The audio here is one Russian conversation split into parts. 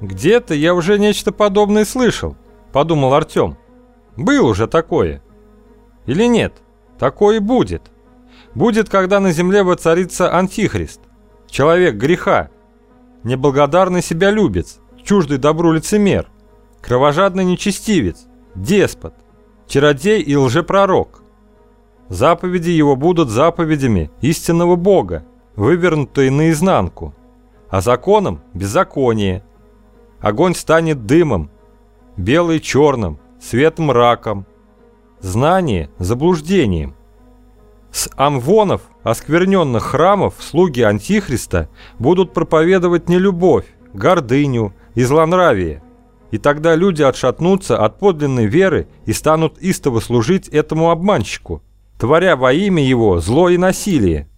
«Где-то я уже нечто подобное слышал», — подумал Артем. «Был уже такое». «Или нет? Такое будет. Будет, когда на земле воцарится Антихрист, человек греха, неблагодарный себя любец, чуждый добру лицемер, кровожадный нечестивец, деспот, чародей и лжепророк. Заповеди его будут заповедями истинного Бога, вывернутые наизнанку, а законом – беззаконие. Огонь станет дымом, белый – черным, свет – мраком, знание – заблуждением. С амвонов, оскверненных храмов, слуги Антихриста будут проповедовать нелюбовь, гордыню и злонравие. И тогда люди отшатнутся от подлинной веры и станут истово служить этому обманщику, творя во имя его зло и насилие.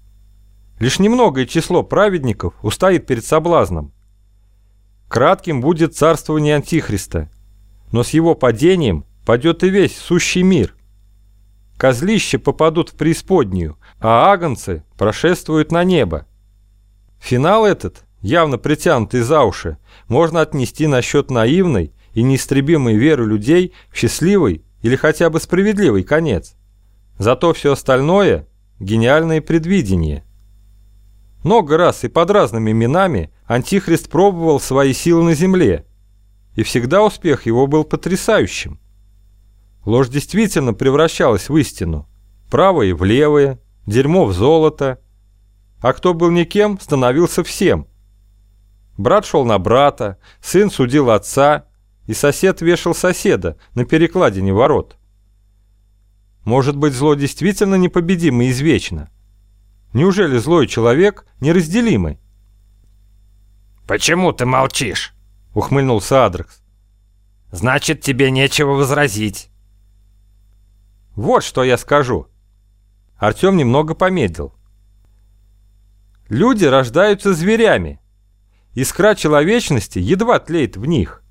Лишь немногое число праведников устоит перед соблазном. Кратким будет царствование Антихриста, но с его падением падет и весь сущий мир. Козлища попадут в преисподнюю, а агнцы прошествуют на небо. Финал этот, явно притянутый за уши, можно отнести на счет наивной и неистребимой веры людей в счастливый или хотя бы справедливый конец. Зато все остальное – гениальное предвидение – много раз и под разными именами Антихрист пробовал свои силы на земле, и всегда успех его был потрясающим. Ложь действительно превращалась в истину, правое в левое, дерьмо в золото, а кто был никем, становился всем. Брат шел на брата, сын судил отца, и сосед вешал соседа на перекладине ворот. Может быть, зло действительно непобедимо извечно? Неужели злой человек неразделимый? «Почему ты молчишь?» — ухмыльнулся Адрекс. «Значит, тебе нечего возразить». «Вот что я скажу». Артем немного помедлил. «Люди рождаются зверями. Искра человечности едва тлеет в них.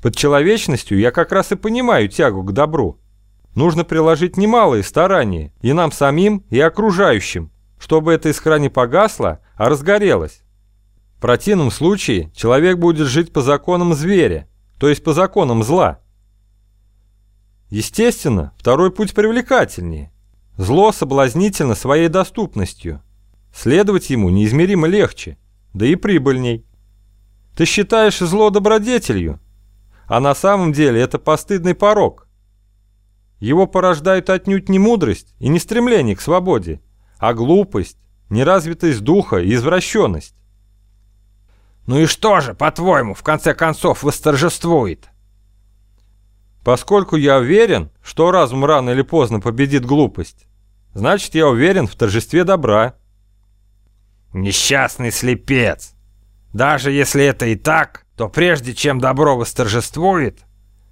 Под человечностью я как раз и понимаю тягу к добру. Нужно приложить немалые старания и нам самим, и окружающим, чтобы эта искра не погасла, а разгорелась. В противном случае человек будет жить по законам зверя, то есть по законам зла. Естественно, второй путь привлекательнее. Зло соблазнительно своей доступностью. Следовать ему неизмеримо легче, да и прибыльней. Ты считаешь зло добродетелью, а на самом деле это постыдный порог. Его порождает отнюдь не мудрость и не стремление к свободе, а глупость, неразвитость духа и извращенность. Ну и что же, по-твоему, в конце концов восторжествует? Поскольку я уверен, что разум рано или поздно победит глупость, значит, я уверен в торжестве добра. Несчастный слепец! Даже если это и так, то прежде чем добро восторжествует,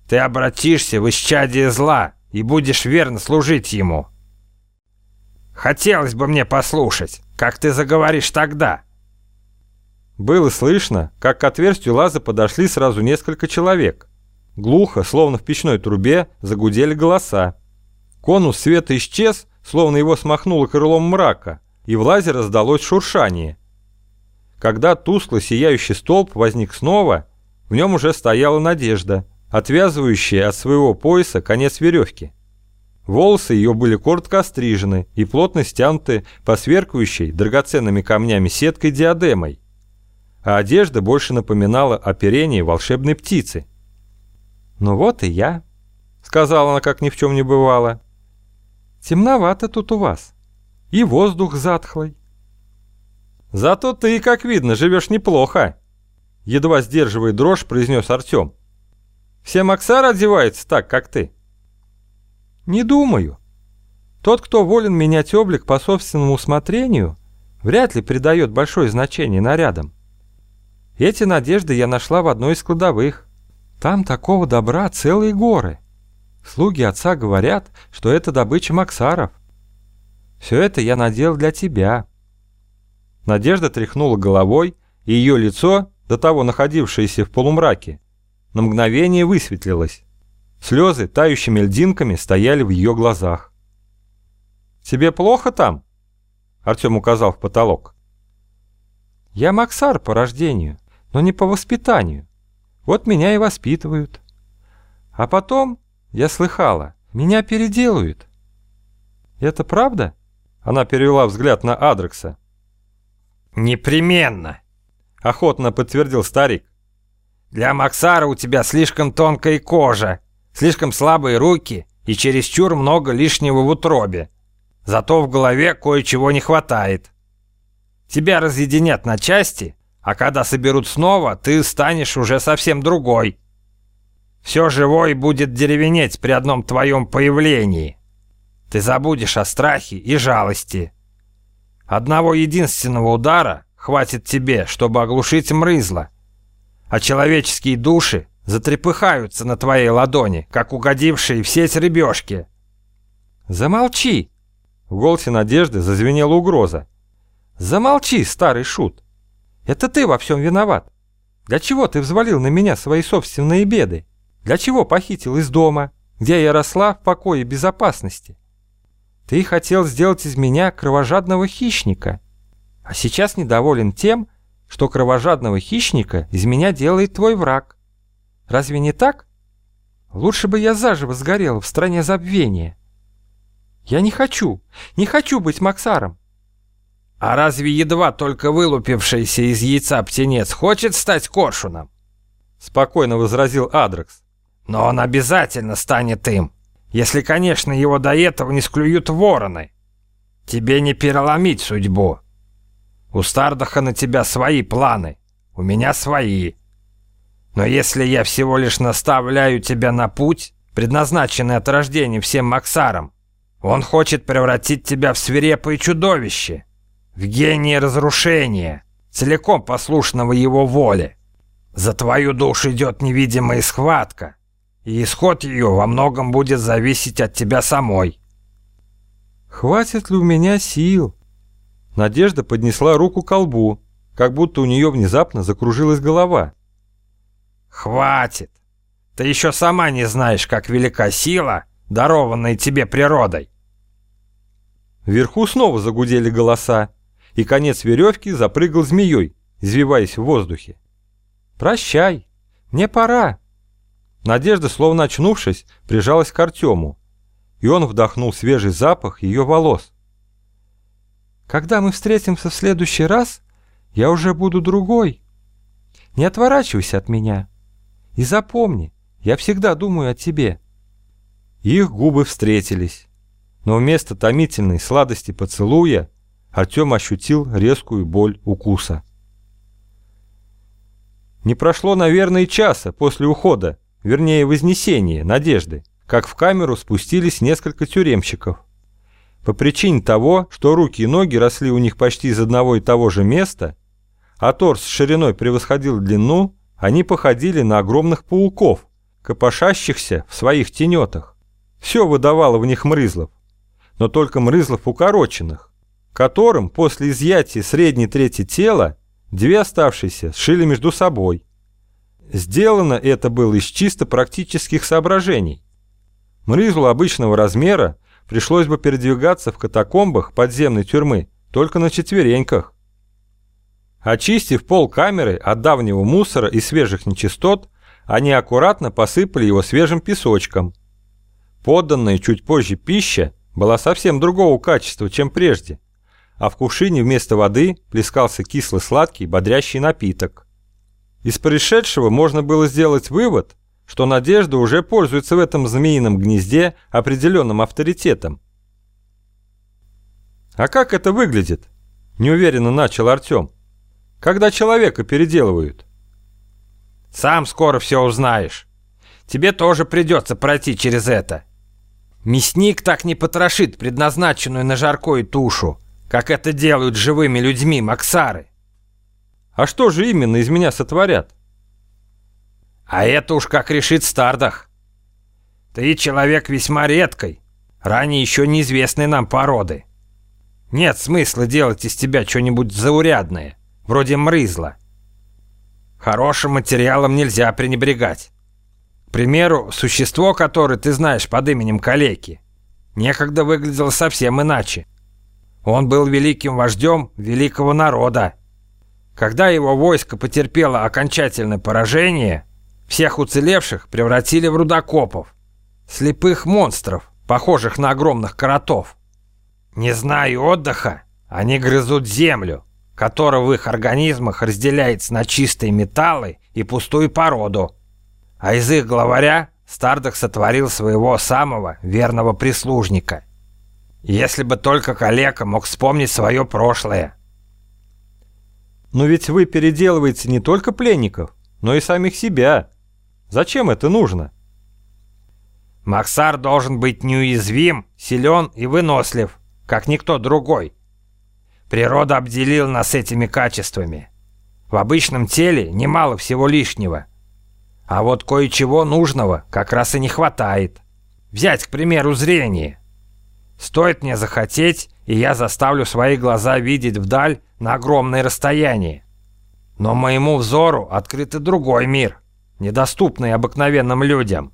ты обратишься в исчадие зла и будешь верно служить ему. Хотелось бы мне послушать, как ты заговоришь тогда». Было слышно, как к отверстию лаза подошли сразу несколько человек. Глухо, словно в печной трубе, загудели голоса. Конус света исчез, словно его смахнуло крылом мрака, и в лазе раздалось шуршание. Когда тускло сияющий столб возник снова, в нем уже стояла надежда, отвязывающая от своего пояса конец веревки. Волосы ее были коротко острижены и плотно стянуты по сверкающей драгоценными камнями сеткой диадемой, а одежда больше напоминала оперение волшебной птицы. «Ну вот и я», — сказала она, как ни в чем не бывало. «Темновато тут у вас, и воздух затхлый». «Зато ты, как видно, живешь неплохо», — едва сдерживая дрожь, произнес Артем. «Все Максары одеваются так, как ты». Не думаю. Тот, кто волен менять облик по собственному усмотрению, вряд ли придает большое значение нарядам. Эти надежды я нашла в одной из кладовых. Там такого добра целые горы. Слуги отца говорят, что это добыча Максаров. Все это я надел для тебя. Надежда тряхнула головой, и ее лицо, до того находившееся в полумраке, на мгновение высветлилось. Слезы тающими льдинками стояли в ее глазах. «Тебе плохо там?» Артем указал в потолок. «Я Максар по рождению, но не по воспитанию. Вот меня и воспитывают. А потом, я слыхала, меня переделают. Это правда? Она перевела взгляд на Адрекса. «Непременно», — охотно подтвердил старик. «Для Максара у тебя слишком тонкая кожа, слишком слабые руки и чересчур много лишнего в утробе. Зато в голове кое-чего не хватает. Тебя разъединят на части, а когда соберут снова, ты станешь уже совсем другой. Все живое будет деревенеть при одном твоем появлении. Ты забудешь о страхе и жалости. Одного единственного удара хватит тебе, чтобы оглушить мрызла. А человеческие души затрепыхаются на твоей ладони, как угодившие в сеть рыбешки. «Замолчи!» В голосе Надежды зазвенела угроза. «Замолчи, старый шут! Это ты во всем виноват! Для чего ты взвалил на меня свои собственные беды? Для чего похитил из дома, где я росла в покое и безопасности? Ты хотел сделать из меня кровожадного хищника, а сейчас недоволен тем, что кровожадного хищника из меня делает твой враг. Разве не так? Лучше бы я заживо сгорел в стране забвения. Я не хочу, не хочу быть Максаром. А разве едва только вылупившийся из яйца птенец хочет стать коршуном? Спокойно возразил Адрекс. Но он обязательно станет им, если, конечно, его до этого не склюют вороны. Тебе не переломить судьбу. У Стардаха на тебя свои планы, у меня свои. Но если я всего лишь наставляю тебя на путь, предназначенный от рождения всем Максарам, он хочет превратить тебя в свирепое чудовище, в гения разрушения, целиком послушного его воле. За твою душу идет невидимая схватка, и исход ее во многом будет зависеть от тебя самой. Хватит ли у меня сил? Надежда поднесла руку к колбу, как будто у нее внезапно закружилась голова. «Хватит! Ты еще сама не знаешь, как велика сила, дарованная тебе природой!» Вверху снова загудели голоса, и конец веревки запрыгал змеей, извиваясь в воздухе. «Прощай, мне пора!» Надежда, словно очнувшись, прижалась к Артему, и он вдохнул свежий запах ее волос. «Когда мы встретимся в следующий раз, я уже буду другой. Не отворачивайся от меня!» И запомни, я всегда думаю о тебе». Их губы встретились, но вместо томительной сладости поцелуя Артем ощутил резкую боль укуса. Не прошло, наверное, часа после ухода, вернее, вознесения Надежды, как в камеру спустились несколько тюремщиков. По причине того, что руки и ноги росли у них почти из одного и того же места, а торс шириной превосходил длину, они походили на огромных пауков, копошащихся в своих тенетах. Все выдавало в них мрызлов, но только мрызлов укороченных, которым после изъятия средней трети тела две оставшиеся сшили между собой. Сделано это было из чисто практических соображений. Мрызлу обычного размера пришлось бы передвигаться в катакомбах подземной тюрьмы только на четвереньках. Очистив пол камеры от давнего мусора и свежих нечистот, они аккуратно посыпали его свежим песочком. Подданная чуть позже пища была совсем другого качества, чем прежде, а в кувшине вместо воды плескался кисло-сладкий бодрящий напиток. Из происшедшего можно было сделать вывод, что Надежда уже пользуется в этом змеином гнезде определенным авторитетом. «А как это выглядит?» – неуверенно начал Артем когда человека переделывают? Сам скоро все узнаешь. Тебе тоже придется пройти через это. Мясник так не потрошит предназначенную на жаркую тушу, как это делают живыми людьми Максары. А что же именно из меня сотворят? А это уж как решит Стардах. Ты человек весьма редкой, ранее еще неизвестной нам породы. Нет смысла делать из тебя что-нибудь заурядное вроде мрызла. Хорошим материалом нельзя пренебрегать. К примеру, существо, которое ты знаешь под именем Калеки, некогда выглядело совсем иначе. Он был великим вождем великого народа. Когда его войско потерпело окончательное поражение, Всех уцелевших превратили в рудокопов. Слепых монстров, похожих на огромных коротов. Не зная отдыха, они грызут землю, которая в их организмах разделяется на чистые металлы и пустую породу. А из их главаря Стардах сотворил своего самого верного прислужника. Если бы только коллега мог вспомнить свое прошлое. Но ведь вы переделываете не только пленников, но и самих себя. Зачем это нужно? Максар должен быть неуязвим, силен и вынослив, как никто другой. Природа обделила нас этими качествами. В обычном теле немало всего лишнего. А вот кое-чего нужного как раз и не хватает. Взять, к примеру, зрение. Стоит мне захотеть, и я заставлю свои глаза видеть вдаль на огромное расстояние. Но моему взору открыт и другой мир, недоступный обыкновенным людям.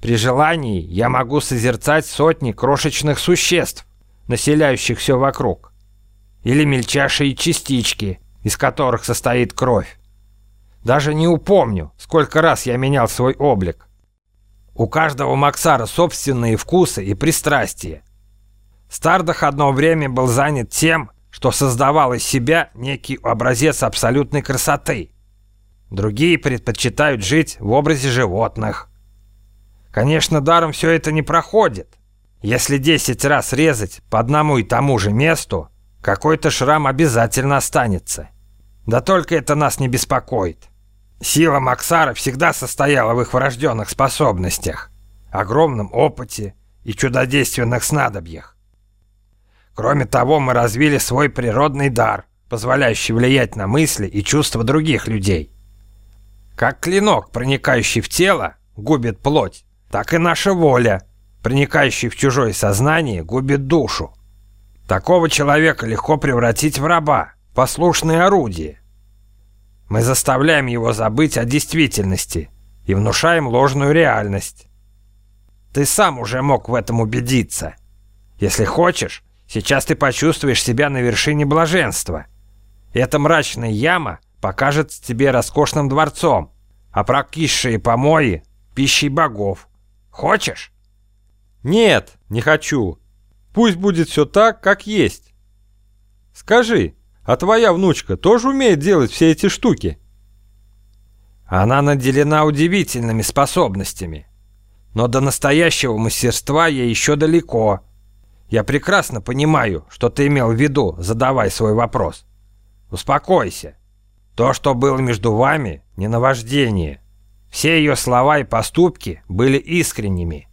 При желании я могу созерцать сотни крошечных существ, населяющих все вокруг. Или мельчайшие частички, из которых состоит кровь. Даже не упомню, сколько раз я менял свой облик. У каждого Максара собственные вкусы и пристрастия. Стардах одно время был занят тем, что создавал из себя некий образец абсолютной красоты. Другие предпочитают жить в образе животных. Конечно, даром все это не проходит. Если 10 раз резать по одному и тому же месту, какой-то шрам обязательно останется. Да только это нас не беспокоит. Сила Максара всегда состояла в их врожденных способностях, огромном опыте и чудодейственных снадобьях. Кроме того, мы развили свой природный дар, позволяющий влиять на мысли и чувства других людей. Как клинок, проникающий в тело, губит плоть, так и наша воля, проникающая в чужое сознание, губит душу. Такого человека легко превратить в раба, послушное орудие. Мы заставляем его забыть о действительности и внушаем ложную реальность. Ты сам уже мог в этом убедиться. Если хочешь, Сейчас ты почувствуешь себя на вершине блаженства. Эта мрачная яма покажет тебе роскошным дворцом, а прокисшие помои — пищей богов. Хочешь? Нет, не хочу. Пусть будет все так, как есть. Скажи, а твоя внучка тоже умеет делать все эти штуки? Она наделена удивительными способностями. Но до настоящего мастерства ей еще далеко. Я прекрасно понимаю, что ты имел в виду, задавай свой вопрос. Успокойся. То, что было между вами, не наваждение. Все ее слова и поступки были искренними.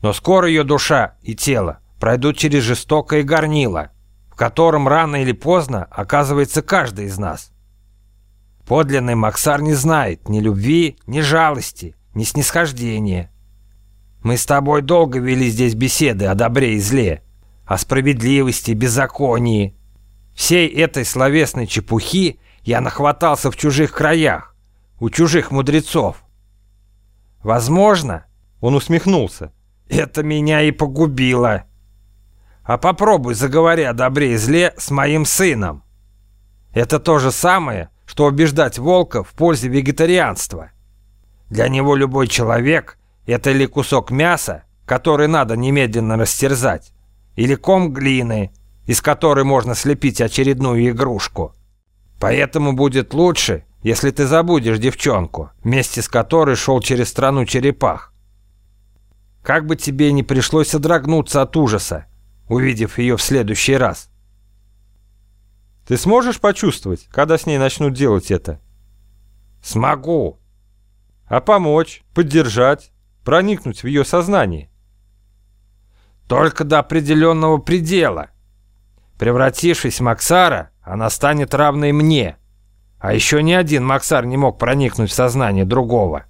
Но скоро ее душа и тело пройдут через жестокое горнило, в котором рано или поздно оказывается каждый из нас. Подлинный Максар не знает ни любви, ни жалости, ни снисхождения. Мы с тобой долго вели здесь беседы о добре и зле, о справедливости, беззаконии. Всей этой словесной чепухи я нахватался в чужих краях, у чужих мудрецов. Возможно, он усмехнулся, это меня и погубило. А попробуй заговори о добре и зле с моим сыном. Это то же самое, что убеждать волка в пользе вегетарианства. Для него любой человек – это или кусок мяса, который надо немедленно растерзать, или ком глины, из которой можно слепить очередную игрушку. Поэтому будет лучше, если ты забудешь девчонку, вместе с которой шел через страну черепах. Как бы тебе не пришлось содрогнуться от ужаса, увидев ее в следующий раз. Ты сможешь почувствовать, когда с ней начнут делать это? Смогу. А помочь, поддержать, проникнуть в ее сознание? Только до определенного предела. Превратившись в Максара, она станет равной мне. А еще ни один Максар не мог проникнуть в сознание другого.